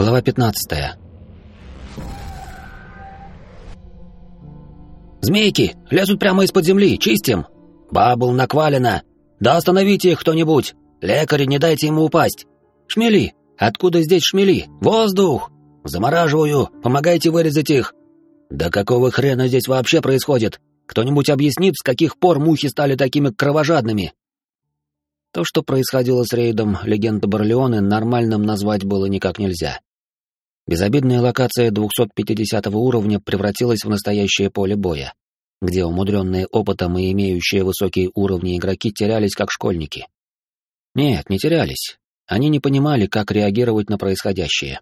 Глава 15. «Змейки! Лезут прямо из-под земли! Чистим! Бабл наквалено! Да остановите их кто-нибудь! Лекари, не дайте ему упасть! Шмели! Откуда здесь шмели? Воздух! Замораживаю! Помогайте вырезать их! Да какого хрена здесь вообще происходит? Кто-нибудь объяснит, с каких пор мухи стали такими кровожадными?» То, что происходило с рейдом легенды Барлеоны, нормальным назвать было никак нельзя. Безобидная локация 250 уровня превратилась в настоящее поле боя, где умудренные опытом и имеющие высокие уровни игроки терялись как школьники. Нет, не терялись. Они не понимали, как реагировать на происходящее.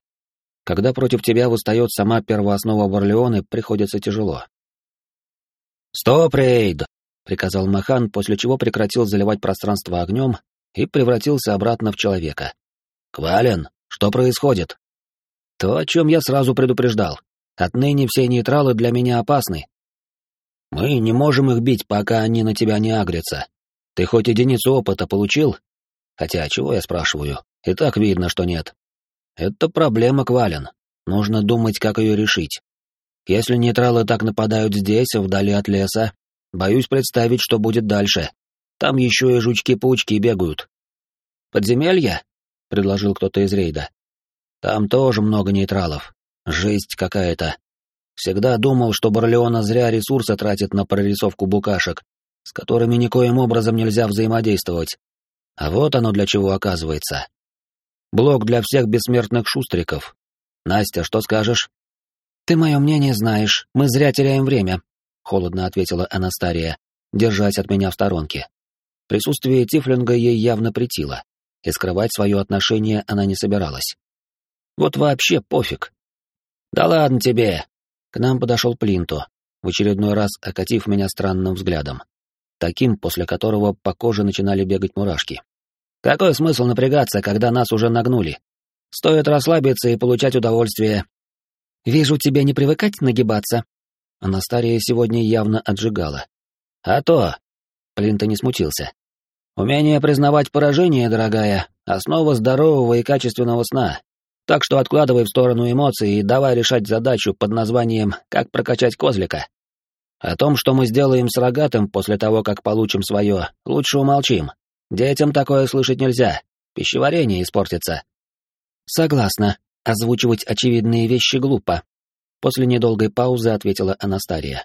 Когда против тебя восстает сама первооснова Барлеоны, приходится тяжело. «Стоп, рейд!» приказал Махан, после чего прекратил заливать пространство огнем и превратился обратно в человека. «Квален, что происходит?» «То, о чем я сразу предупреждал. Отныне все нейтралы для меня опасны. Мы не можем их бить, пока они на тебя не агрятся. Ты хоть единицу опыта получил? Хотя, чего я спрашиваю? И так видно, что нет. Это проблема, Квален. Нужно думать, как ее решить. Если нейтралы так нападают здесь, вдали от леса, Боюсь представить, что будет дальше. Там еще и жучки-паучки бегают. «Подземелье?» — предложил кто-то из рейда. «Там тоже много нейтралов. Жесть какая-то. Всегда думал, что Барлеона зря ресурсы тратит на прорисовку букашек, с которыми никоим образом нельзя взаимодействовать. А вот оно для чего оказывается. Блок для всех бессмертных шустриков. Настя, что скажешь? Ты мое мнение знаешь, мы зря теряем время, холодно ответила Анастария, держась от меня в сторонке. Присутствие Тифлинга ей явно притило, и скрывать свое отношение она не собиралась. Вот вообще пофиг. Да ладно тебе. К нам подошел Плинто, в очередной раз окатив меня странным взглядом, таким, после которого по коже начинали бегать мурашки. Какой смысл напрягаться, когда нас уже нагнули? Стоит расслабиться и получать удовольствие. Вижу, тебе не привыкать нагибаться, Анастария сегодня явно отжигала. «А то!» — Плинта не смутился. «Умение признавать поражение, дорогая, основа здорового и качественного сна. Так что откладывай в сторону эмоции и давай решать задачу под названием «Как прокачать козлика». О том, что мы сделаем с рогатым после того, как получим свое, лучше умолчим. Детям такое слышать нельзя. Пищеварение испортится. Согласна. Озвучивать очевидные вещи глупо. После недолгой паузы ответила Анастария.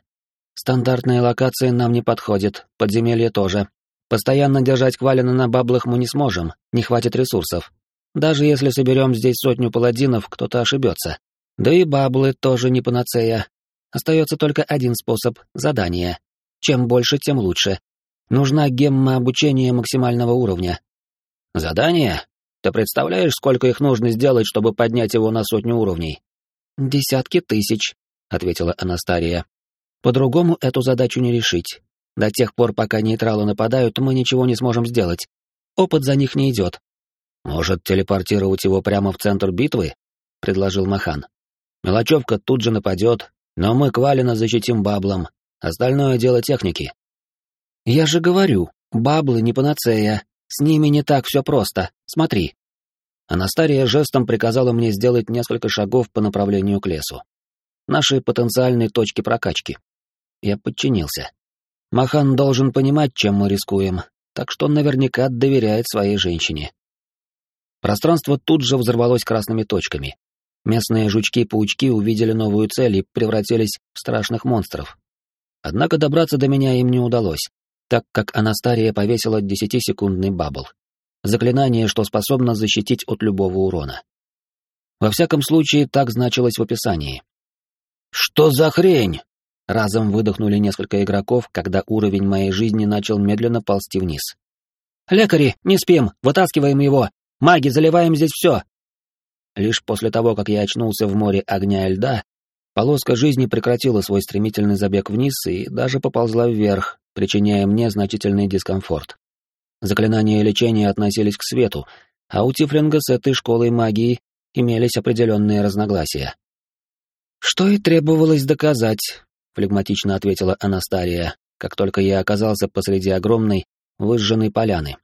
«Стандартная локация нам не подходит, подземелье тоже. Постоянно держать Квалина на баблах мы не сможем, не хватит ресурсов. Даже если соберем здесь сотню паладинов, кто-то ошибется. Да и баблы тоже не панацея. Остается только один способ — задание. Чем больше, тем лучше. Нужна гемма обучения максимального уровня. Задание? Ты представляешь, сколько их нужно сделать, чтобы поднять его на сотню уровней? «Десятки тысяч», — ответила Анастария. «По-другому эту задачу не решить. До тех пор, пока нейтралы нападают, мы ничего не сможем сделать. Опыт за них не идет». «Может, телепортировать его прямо в центр битвы?» — предложил Махан. «Мелочевка тут же нападет, но мы Квалина защитим баблом. Остальное дело техники». «Я же говорю, баблы не панацея. С ними не так все просто. Смотри». Анастария жестом приказала мне сделать несколько шагов по направлению к лесу. Наши потенциальные точки прокачки. Я подчинился. Махан должен понимать, чем мы рискуем, так что он наверняка доверяет своей женщине. Пространство тут же взорвалось красными точками. Местные жучки-паучки увидели новую цель и превратились в страшных монстров. Однако добраться до меня им не удалось, так как Анастария повесила десятисекундный бабл заклинание, что способно защитить от любого урона. Во всяком случае, так значилось в описании. «Что за хрень?» Разом выдохнули несколько игроков, когда уровень моей жизни начал медленно ползти вниз. «Лекари, не спим! Вытаскиваем его! Маги, заливаем здесь все!» Лишь после того, как я очнулся в море огня и льда, полоска жизни прекратила свой стремительный забег вниз и даже поползла вверх, причиняя мне значительный дискомфорт. Заклинания лечения относились к свету, а у Тифлинга с этой школой магии имелись определенные разногласия. «Что и требовалось доказать», — флегматично ответила Анастария, как только я оказался посреди огромной, выжженной поляны.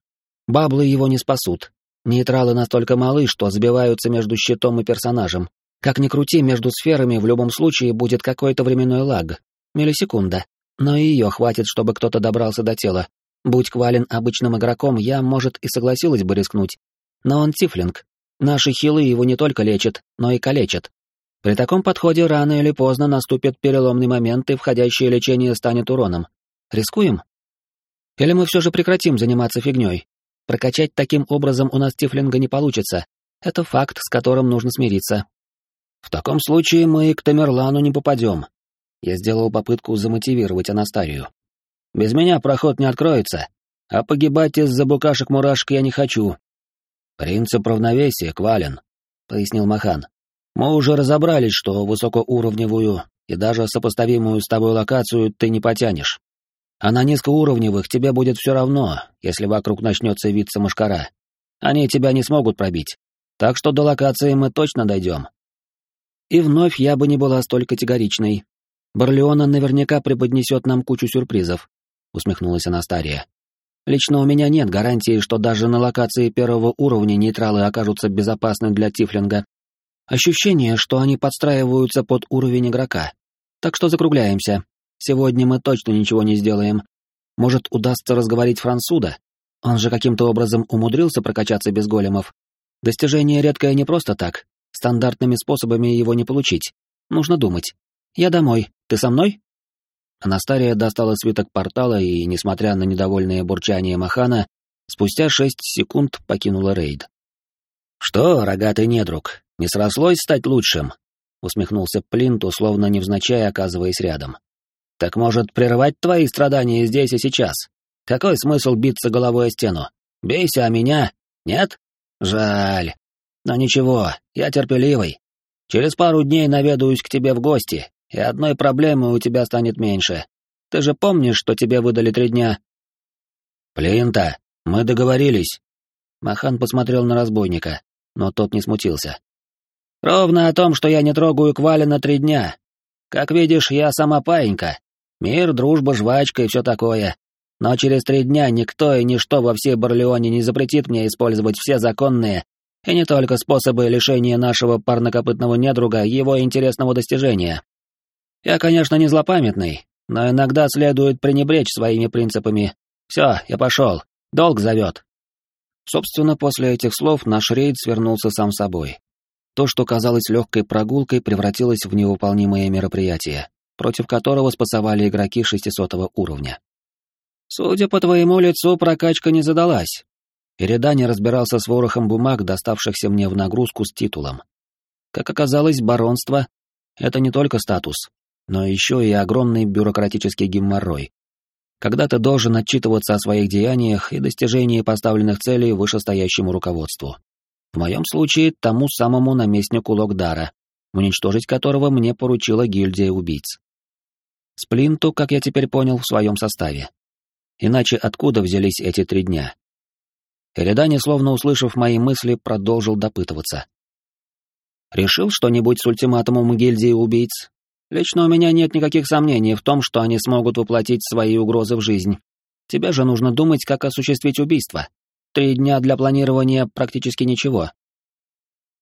«Баблы его не спасут. Нейтралы настолько малы, что сбиваются между щитом и персонажем. Как ни крути, между сферами в любом случае будет какой-то временной лаг. Миллисекунда. Но ее хватит, чтобы кто-то добрался до тела. Будь Квалин обычным игроком, я, может, и согласилась бы рискнуть. Но он тифлинг. Наши хилы его не только лечат, но и калечат. При таком подходе рано или поздно наступит переломный момент, и входящее лечение станет уроном. Рискуем? Или мы все же прекратим заниматься фигней? Прокачать таким образом у нас тифлинга не получится. Это факт, с которым нужно смириться. В таком случае мы к Тамерлану не попадем. Я сделал попытку замотивировать Анастарию. Без меня проход не откроется, а погибать из-за букашек-мурашек я не хочу. Принцип равновесия, Квален, — пояснил Махан. Мы уже разобрались, что высокоуровневую и даже сопоставимую с тобой локацию ты не потянешь. А на низкоуровневых тебе будет все равно, если вокруг начнется виться мушкара. Они тебя не смогут пробить. Так что до локации мы точно дойдем. И вновь я бы не была столь категоричной. Барлеона наверняка преподнесет нам кучу сюрпризов, усмехнулась Анастария. Лично у меня нет гарантии, что даже на локации первого уровня нейтралы окажутся безопасны для Тифлинга. Ощущение, что они подстраиваются под уровень игрока. Так что закругляемся. Сегодня мы точно ничего не сделаем. Может, удастся разговорить Франсуда? Он же каким-то образом умудрился прокачаться без големов. Достижение редкое не просто так. Стандартными способами его не получить. Нужно думать. Я домой. Ты со мной? Анастария достала свиток портала и, несмотря на недовольное бурчание Махана, спустя шесть секунд покинула рейд. «Что, рогатый недруг, не срослось стать лучшим?» — усмехнулся Плинт, условно невзначай оказываясь рядом. Так может, прервать твои страдания здесь и сейчас? Какой смысл биться головой о стену? Бейся о меня? Нет? Жаль. Но ничего, я терпеливый. Через пару дней наведаюсь к тебе в гости, и одной проблемы у тебя станет меньше. Ты же помнишь, что тебе выдали три дня? Плинта, мы договорились. Махан посмотрел на разбойника, но тот не смутился. Ровно о том, что я не трогаю Квали на три дня. Как видишь, я сама паинька, Мир, дружба, жвачка и все такое. Но через три дня никто и ничто во всей Барлеоне не запретит мне использовать все законные и не только способы лишения нашего парнокопытного недруга его интересного достижения. Я, конечно, не злопамятный, но иногда следует пренебречь своими принципами. Все, я пошел. Долг зовет. Собственно, после этих слов наш рейд свернулся сам собой. То, что казалось легкой прогулкой, превратилось в невыполнимое мероприятие против которого спасовали игроки 600 уровня. «Судя по твоему лицу, прокачка не задалась». Передани разбирался с ворохом бумаг, доставшихся мне в нагрузку с титулом. Как оказалось, баронство — это не только статус, но еще и огромный бюрократический геморрой. Когда ты должен отчитываться о своих деяниях и достижении поставленных целей вышестоящему руководству. В моем случае тому самому наместнику Локдара, уничтожить которого мне поручила гильдия убийц. Сплинту, как я теперь понял, в своем составе. Иначе откуда взялись эти три дня? Эридани, словно услышав мои мысли, продолжил допытываться. «Решил что-нибудь с ультиматумом гильдии убийц? Лично у меня нет никаких сомнений в том, что они смогут воплотить свои угрозы в жизнь. Тебе же нужно думать, как осуществить убийство. Три дня для планирования практически ничего.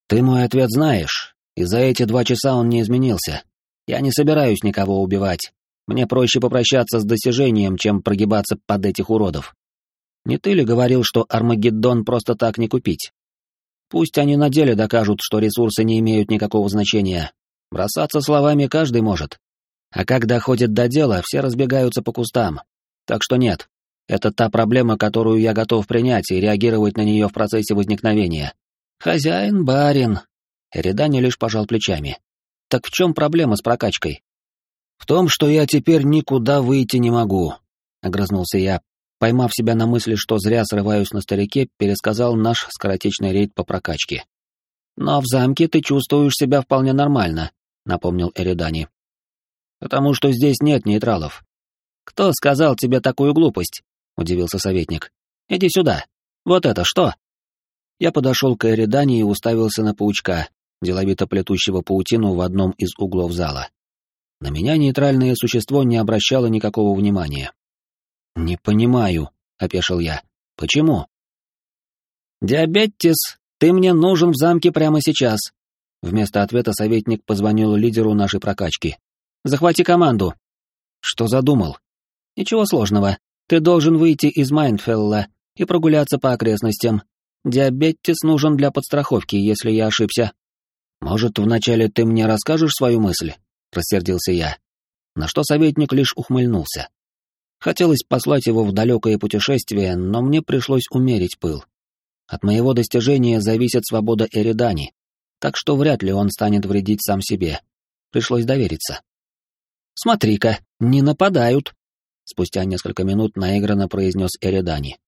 Ты мой ответ знаешь, и за эти два часа он не изменился. Я не собираюсь никого убивать. Мне проще попрощаться с достижением, чем прогибаться под этих уродов. Не ты ли говорил, что Армагеддон просто так не купить? Пусть они на деле докажут, что ресурсы не имеют никакого значения. Бросаться словами каждый может. А как доходит до дела, все разбегаются по кустам. Так что нет, это та проблема, которую я готов принять и реагировать на нее в процессе возникновения. Хозяин, барин. Эридани лишь пожал плечами. Так в чем проблема с прокачкой? «В том, что я теперь никуда выйти не могу», — огрызнулся я, поймав себя на мысли, что зря срываюсь на старике, пересказал наш скоротечный рейд по прокачке. «Но в замке ты чувствуешь себя вполне нормально», — напомнил Эридани. «Потому что здесь нет нейтралов». «Кто сказал тебе такую глупость?» — удивился советник. «Иди сюда. Вот это что?» Я подошел к Эридани и уставился на паучка, деловито плетущего паутину в одном из углов зала. На меня нейтральное существо не обращало никакого внимания. «Не понимаю», — опешил я. «Почему?» «Диабетис, ты мне нужен в замке прямо сейчас!» Вместо ответа советник позвонил лидеру нашей прокачки. «Захвати команду!» «Что задумал?» «Ничего сложного. Ты должен выйти из Майнфелла и прогуляться по окрестностям. Диабетис нужен для подстраховки, если я ошибся». «Может, вначале ты мне расскажешь свою мысль?» — рассердился я. На что советник лишь ухмыльнулся. Хотелось послать его в далекое путешествие, но мне пришлось умерить пыл. От моего достижения зависит свобода Эридани, так что вряд ли он станет вредить сам себе. Пришлось довериться. «Смотри-ка, не нападают!» Спустя несколько минут наигранно произнес Эридани.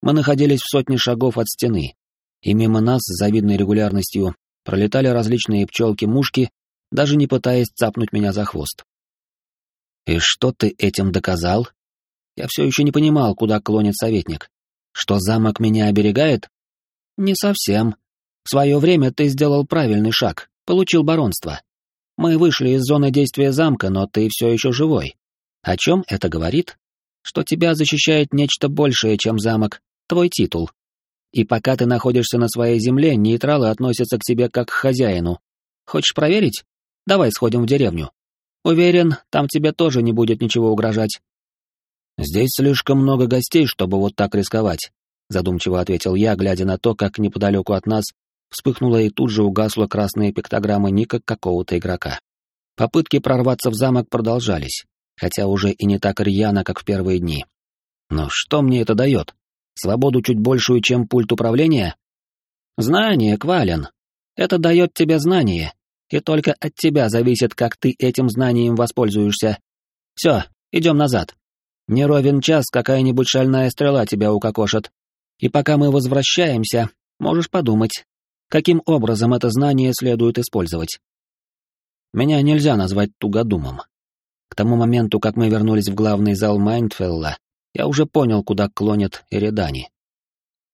Мы находились в сотне шагов от стены, и мимо нас с завидной регулярностью пролетали различные пчелки-мушки, даже не пытаясь цапнуть меня за хвост. «И что ты этим доказал?» Я все еще не понимал, куда клонит советник. Что замок меня оберегает? Не совсем. В свое время ты сделал правильный шаг, получил баронство. Мы вышли из зоны действия замка, но ты все еще живой. О чем это говорит? Что тебя защищает нечто большее, чем замок, твой титул. И пока ты находишься на своей земле, нейтралы относятся к тебе как к хозяину. Хочешь проверить? Давай сходим в деревню. Уверен, там тебе тоже не будет ничего угрожать. Здесь слишком много гостей, чтобы вот так рисковать, задумчиво ответил я, глядя на то, как неподалеку от нас вспыхнула и тут же угасла красная пиктограмма ника какого-то игрока. Попытки прорваться в замок продолжались, хотя уже и не так рьяно, как в первые дни. Но что мне это дает? Свободу чуть большую, чем пульт управления? Знание, Квален. Это дает тебе знание, и только от тебя зависит, как ты этим знанием воспользуешься. Все, идем назад. Не ровен час какая-нибудь шальная стрела тебя укокошит. И пока мы возвращаемся, можешь подумать, каким образом это знание следует использовать. Меня нельзя назвать тугодумом. К тому моменту, как мы вернулись в главный зал Майндфелла, я уже понял, куда клонит Эридани.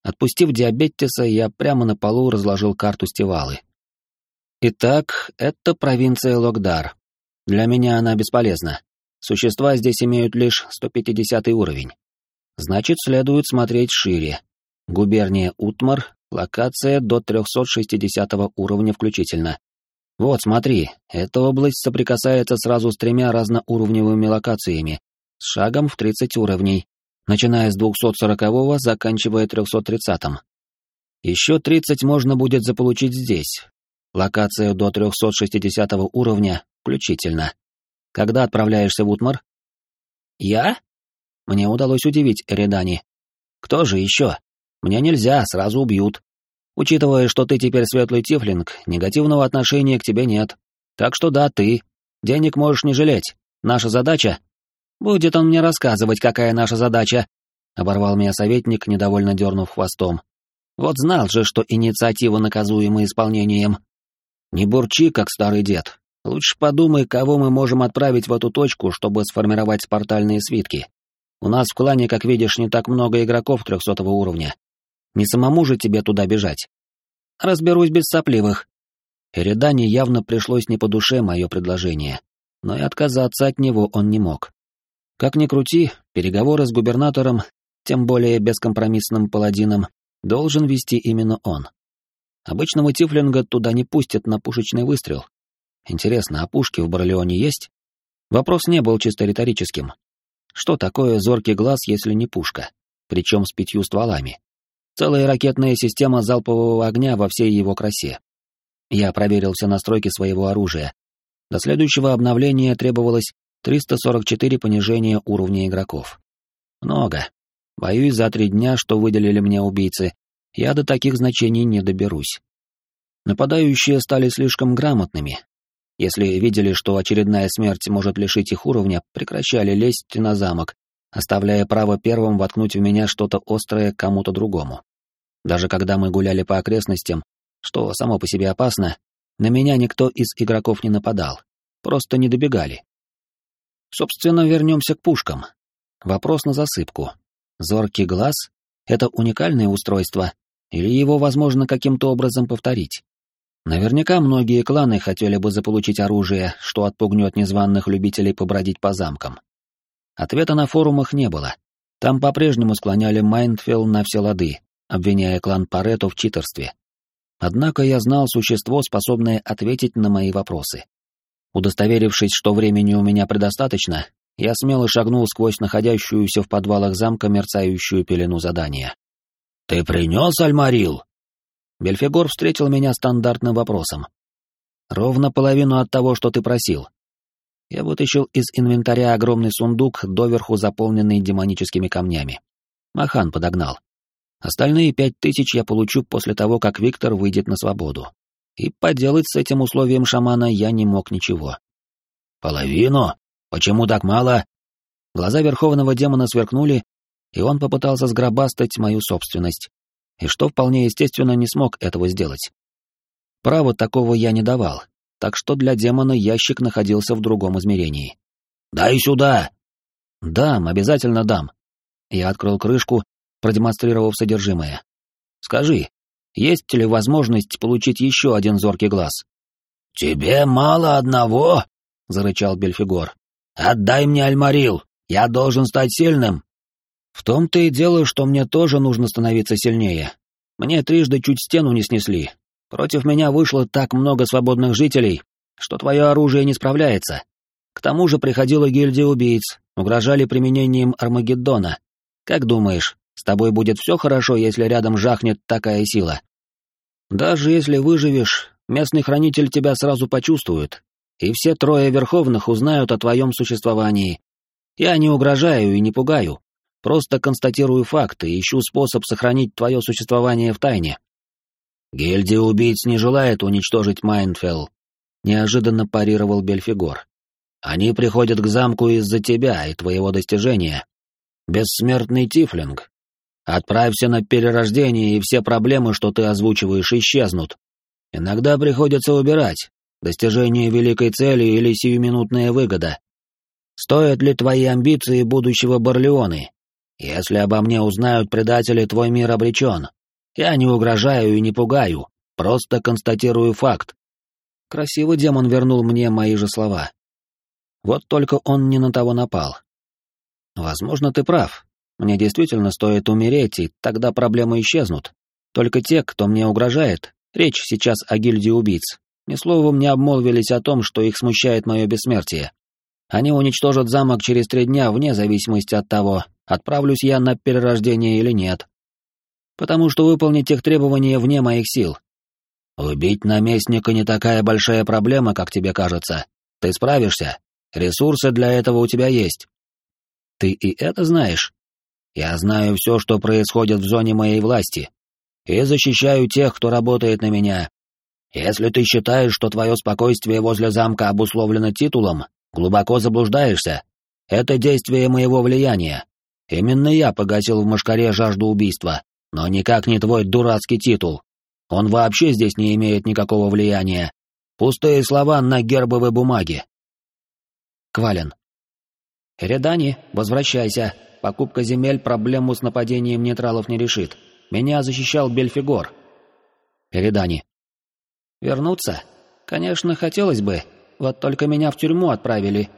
Отпустив диабетиса, я прямо на полу разложил карту Стивалы. Итак, это провинция Логдар. Для меня она бесполезна. Существа здесь имеют лишь 150 уровень. Значит, следует смотреть шире. Губерния Утмар, локация до 360 уровня включительно. Вот, смотри, эта область соприкасается сразу с тремя разноуровневыми локациями, с шагом в 30 уровней, начиная с 240-го, заканчивая 330-м. Еще 30 можно будет заполучить здесь. Локация до 360 уровня включительно. Когда отправляешься в Утмар? Я? Мне удалось удивить Эридани. Кто же еще? Мне нельзя, сразу убьют. Учитывая, что ты теперь светлый тифлинг, негативного отношения к тебе нет. Так что да, ты. Денег можешь не жалеть. Наша задача... Будет он мне рассказывать, какая наша задача. Оборвал меня советник, недовольно дернув хвостом. Вот знал же, что инициатива наказуема исполнением. Не бурчи, как старый дед. Лучше подумай, кого мы можем отправить в эту точку, чтобы сформировать спартальные свитки. У нас в клане, как видишь, не так много игроков трехсотого уровня. Не самому же тебе туда бежать. Разберусь без сопливых. Эридане явно пришлось не по душе мое предложение, но и отказаться от него он не мог. Как ни крути, переговоры с губернатором, тем более бескомпромиссным паладином, должен вести именно он. Обычного тифлинга туда не пустят на пушечный выстрел, Интересно, а пушки в Барлеоне есть? Вопрос не был чисто риторическим. Что такое зоркий глаз, если не пушка? Причем с пятью стволами. Целая ракетная система залпового огня во всей его красе. Я проверил все настройки своего оружия. До следующего обновления требовалось 344 понижения уровня игроков. Много. Боюсь, за три дня, что выделили мне убийцы, я до таких значений не доберусь. Нападающие стали слишком грамотными, если видели, что очередная смерть может лишить их уровня, прекращали лезть на замок, оставляя право первым воткнуть в меня что-то острое кому-то другому. Даже когда мы гуляли по окрестностям, что само по себе опасно, на меня никто из игроков не нападал, просто не добегали. Собственно, вернемся к пушкам. Вопрос на засыпку. Зоркий глаз — это уникальное устройство, или его возможно каким-то образом повторить? Наверняка многие кланы хотели бы заполучить оружие, что отпугнет незваных любителей побродить по замкам. Ответа на форумах не было. Там по-прежнему склоняли Майндфилл на все лады, обвиняя клан Парето в читерстве. Однако я знал существо, способное ответить на мои вопросы. Удостоверившись, что времени у меня предостаточно, я смело шагнул сквозь находящуюся в подвалах замка мерцающую пелену задания. «Ты принес Альмарил?» Бельфигор встретил меня стандартным вопросом. «Ровно половину от того, что ты просил». Я вытащил из инвентаря огромный сундук, доверху заполненный демоническими камнями. Махан подогнал. Остальные пять тысяч я получу после того, как Виктор выйдет на свободу. И поделать с этим условием шамана я не мог ничего. «Половину? Почему так мало?» Глаза верховного демона сверкнули, и он попытался сгробастать мою собственность, и что вполне естественно не смог этого сделать. Права такого я не давал, так что для демона ящик находился в другом измерении. «Дай сюда!» «Дам, обязательно дам». Я открыл крышку, продемонстрировав содержимое. «Скажи, есть ли возможность получить еще один зоркий глаз?» «Тебе мало одного?» — зарычал Бельфигор. «Отдай мне Альмарил, я должен стать сильным». «В том-то и дело, что мне тоже нужно становиться сильнее. Мне трижды чуть стену не снесли. Против меня вышло так много свободных жителей, что твое оружие не справляется. К тому же приходила гильдия убийц, угрожали применением Армагеддона. Как думаешь, с тобой будет все хорошо, если рядом жахнет такая сила. Даже если выживешь, местный хранитель тебя сразу почувствует, и все трое верховных узнают о твоем существовании. Я не угрожаю и не пугаю, просто констатирую факты и ищу способ сохранить твое существование в тайне. Гильдия убийц не желает уничтожить Майнфелл, неожиданно парировал Бельфигор. Они приходят к замку из-за тебя и твоего достижения. Бессмертный Тифлинг, Отправься на перерождение, и все проблемы, что ты озвучиваешь, исчезнут. Иногда приходится выбирать, достижение великой цели или сиюминутная выгода. Стоят ли твои амбиции будущего Барлеоны? Если обо мне узнают предатели, твой мир обречен. Я не угрожаю и не пугаю, просто констатирую факт. Красивый демон вернул мне мои же слова. Вот только он не на того напал. Возможно, ты прав. Мне действительно стоит умереть, и тогда проблемы исчезнут. Только те, кто мне угрожает, речь сейчас о гильдии убийц, ни словом не обмолвились о том, что их смущает мое бессмертие. Они уничтожат замок через три дня вне зависимости от того, отправлюсь я на перерождение или нет. Потому что выполнить их требования вне моих сил. Убить наместника не такая большая проблема, как тебе кажется. Ты справишься. Ресурсы для этого у тебя есть. Ты и это знаешь? Я знаю все, что происходит в зоне моей власти, и защищаю тех, кто работает на меня. Если ты считаешь, что твое спокойствие возле замка обусловлено титулом, глубоко заблуждаешься. Это действие моего влияния. Именно я погасил в Машкаре жажду убийства, но никак не твой дурацкий титул. Он вообще здесь не имеет никакого влияния. Пустые слова на гербовой бумаге. Квален. Редани, возвращайся. Покупка земель проблему с нападением нейтралов не решит. Меня защищал Бельфигор. Передани. Вернуться? Конечно, хотелось бы. Вот только меня в тюрьму отправили.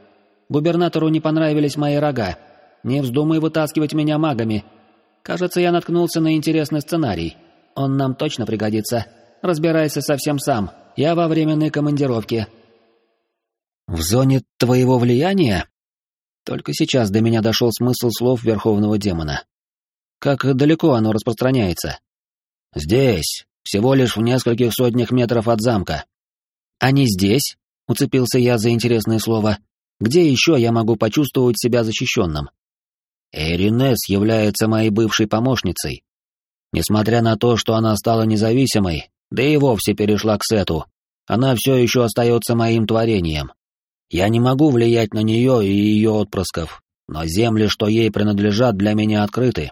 Губернатору не понравились мои рога. Не вздумай вытаскивать меня магами. Кажется, я наткнулся на интересный сценарий. Он нам точно пригодится. Разбирайся совсем сам. Я во временной командировке. В зоне твоего влияния? Только сейчас до меня дошел смысл слов Верховного Демона. Как далеко оно распространяется? Здесь, всего лишь в нескольких сотнях метров от замка. А не здесь? Уцепился я за интересное слово. Где еще я могу почувствовать себя защищенным? Эринес является моей бывшей помощницей. Несмотря на то, что она стала независимой, да и вовсе перешла к Сету, она все еще остается моим творением. Я не могу влиять на нее и ее отпрысков, но земли, что ей принадлежат, для меня открыты.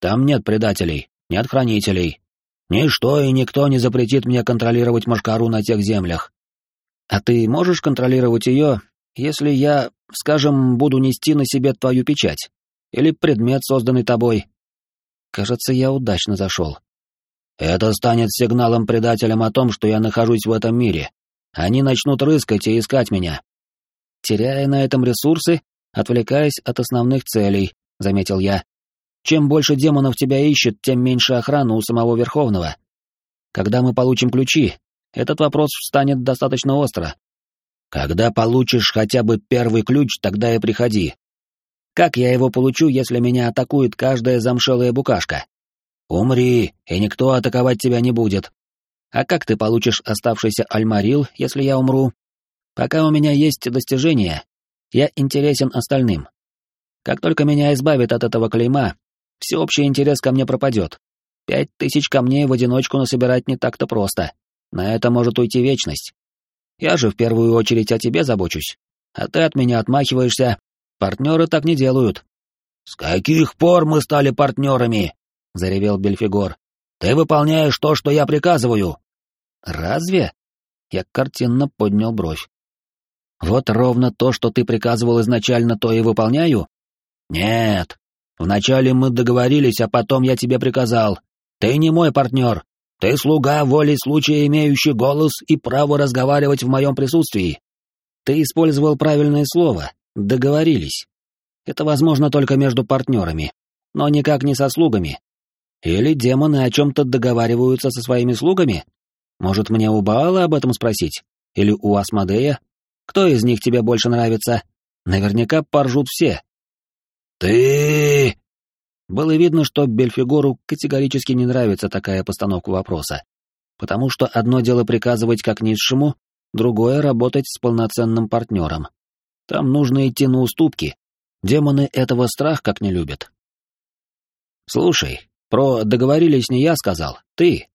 Там нет предателей, нет хранителей. Ничто и никто не запретит мне контролировать Машкару на тех землях. А ты можешь контролировать ее, если я, скажем, буду нести на себе твою печать? Или предмет, созданный тобой? Кажется, я удачно зашел. Это станет сигналом предателям о том, что я нахожусь в этом мире. Они начнут рыскать и искать меня теряя на этом ресурсы, отвлекаясь от основных целей, заметил я. Чем больше демонов тебя ищет, тем меньше охраны у самого Верховного. Когда мы получим ключи, этот вопрос встанет достаточно остро. Когда получишь хотя бы первый ключ, тогда и приходи. Как я его получу, если меня атакует каждая замшелая букашка? Умри, и никто атаковать тебя не будет. А как ты получишь оставшийся альмарил, если я умру? Пока у меня есть достижения, я интересен остальным. Как только меня избавят от этого клейма, всеобщий интерес ко мне пропадет. Пять тысяч камней в одиночку насобирать не так-то просто. На это может уйти вечность. Я же в первую очередь о тебе забочусь. А ты от меня отмахиваешься. Партнеры так не делают. «С каких пор мы стали партнерами?» — заревел Бельфигор. «Ты выполняешь то, что я приказываю». «Разве?» Я картинно поднял бровь. «Вот ровно то, что ты приказывал изначально, то и выполняю?» «Нет. Вначале мы договорились, а потом я тебе приказал. Ты не мой партнер. Ты слуга воли случая, имеющий голос и право разговаривать в моем присутствии. Ты использовал правильное слово. Договорились. Это возможно только между партнерами, но никак не со слугами. Или демоны о чем-то договариваются со своими слугами? Может, мне у Баала об этом спросить? Или у Асмодея? Кто из них тебе больше нравится? Наверняка поржут все. «Ты...» Было видно, что Бельфигору категорически не нравится такая постановка вопроса, потому что одно дело приказывать как низшему, другое — работать с полноценным партнером. Там нужно идти на уступки. Демоны этого страх как не любят. Слушай, про договорились не я сказал, ты.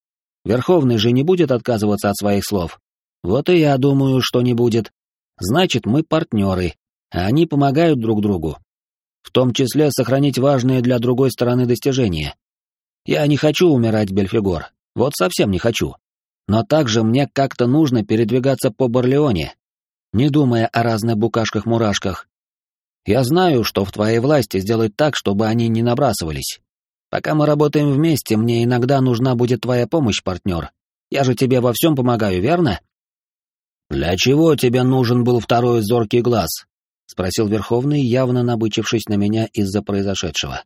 Верховный же не будет отказываться от своих слов. Вот и я думаю, что не будет. Значит, мы партнеры, а они помогают друг другу, в том числе сохранить важные для другой стороны достижения. Я не хочу умирать, Бельфигор, вот совсем не хочу. Но также мне как-то нужно передвигаться по Барлеоне, не думая о разных букашках-мурашках. Я знаю, что в твоей власти сделать так, чтобы они не набрасывались. Пока мы работаем вместе, мне иногда нужна будет твоя помощь, партнер. Я же тебе во всем помогаю, верно? Для чего тебе нужен был второй зоркий глаз? — спросил Верховный, явно набычившись на меня из-за произошедшего.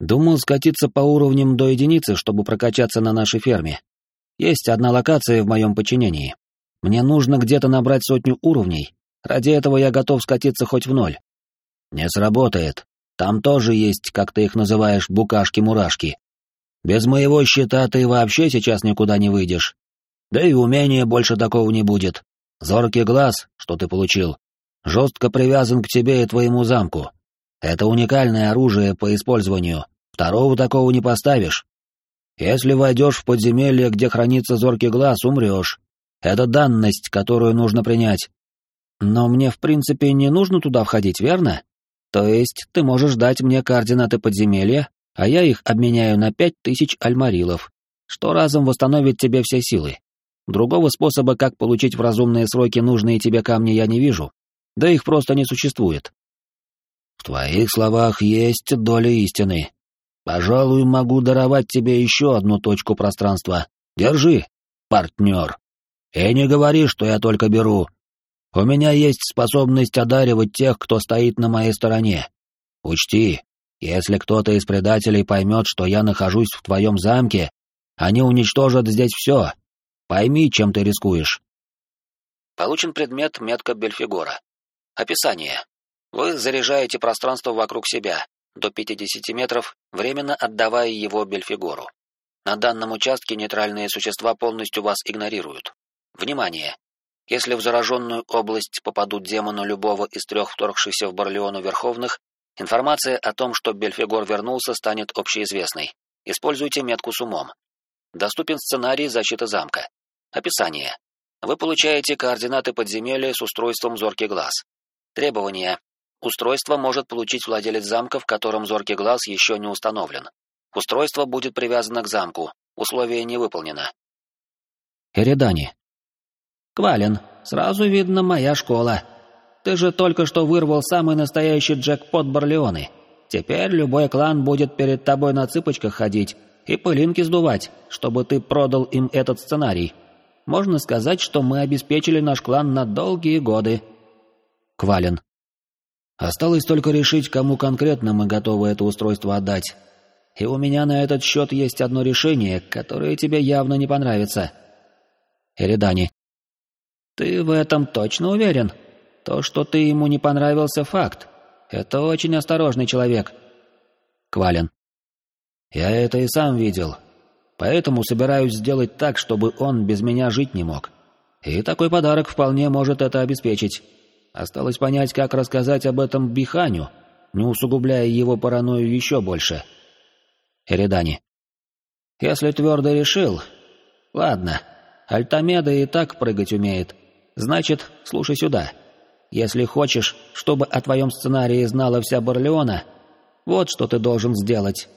«Думал скатиться по уровням до единицы, чтобы прокачаться на нашей ферме. Есть одна локация в моем подчинении. Мне нужно где-то набрать сотню уровней. Ради этого я готов скатиться хоть в ноль». «Не сработает. Там тоже есть, как ты их называешь, букашки-мурашки. Без моего щита ты вообще сейчас никуда не выйдешь. Да и умения больше такого не будет. Зоркий глаз, что ты получил, жестко привязан к тебе и твоему замку. Это уникальное оружие по использованию, второго такого не поставишь. Если войдешь в подземелье, где хранится зоркий глаз, умрешь. Это данность, которую нужно принять. Но мне, в принципе, не нужно туда входить, верно? То есть ты можешь дать мне координаты подземелья, а я их обменяю на пять тысяч альмарилов, что разом восстановит тебе все силы. Другого способа, как получить в разумные сроки нужные тебе камни, я не вижу да их просто не существует. В твоих словах есть доля истины. Пожалуй, могу даровать тебе еще одну точку пространства. Держи, партнер. И не говори, что я только беру. У меня есть способность одаривать тех, кто стоит на моей стороне. Учти, если кто-то из предателей поймет, что я нахожусь в твоем замке, они уничтожат здесь все. Пойми, чем ты рискуешь. Получен предмет метка Бельфигора. Описание. Вы заряжаете пространство вокруг себя до 50 метров, временно отдавая его Бельфигору. На данном участке нейтральные существа полностью вас игнорируют. Внимание! Если в зараженную область попадут демоны любого из трех вторгшихся в Барлеону Верховных, информация о том, что Бельфигор вернулся, станет общеизвестной. Используйте метку с умом. Доступен сценарий защиты замка. Описание. Вы получаете координаты подземелья с устройством «Зоркий глаз». Требования. Устройство может получить владелец замка, в котором зоркий глаз еще не установлен. Устройство будет привязано к замку. Условие не выполнено. Эридани. Квален, сразу видно моя школа. Ты же только что вырвал самый настоящий джекпот Барлеоны. Теперь любой клан будет перед тобой на цыпочках ходить и пылинки сдувать, чтобы ты продал им этот сценарий. Можно сказать, что мы обеспечили наш клан на долгие годы. Квален. Осталось только решить, кому конкретно мы готовы это устройство отдать. И у меня на этот счет есть одно решение, которое тебе явно не понравится. Эридани. Ты в этом точно уверен? То, что ты ему не понравился, факт. Это очень осторожный человек. Квалин. Я это и сам видел. Поэтому собираюсь сделать так, чтобы он без меня жить не мог. И такой подарок вполне может это обеспечить. Осталось понять, как рассказать об этом Биханю, не усугубляя его паранойю еще больше. Эридани. Если твердо решил... Ладно, Альтамеда и так прыгать умеет. Значит, слушай сюда. Если хочешь, чтобы о твоем сценарии знала вся Барлеона, вот что ты должен сделать.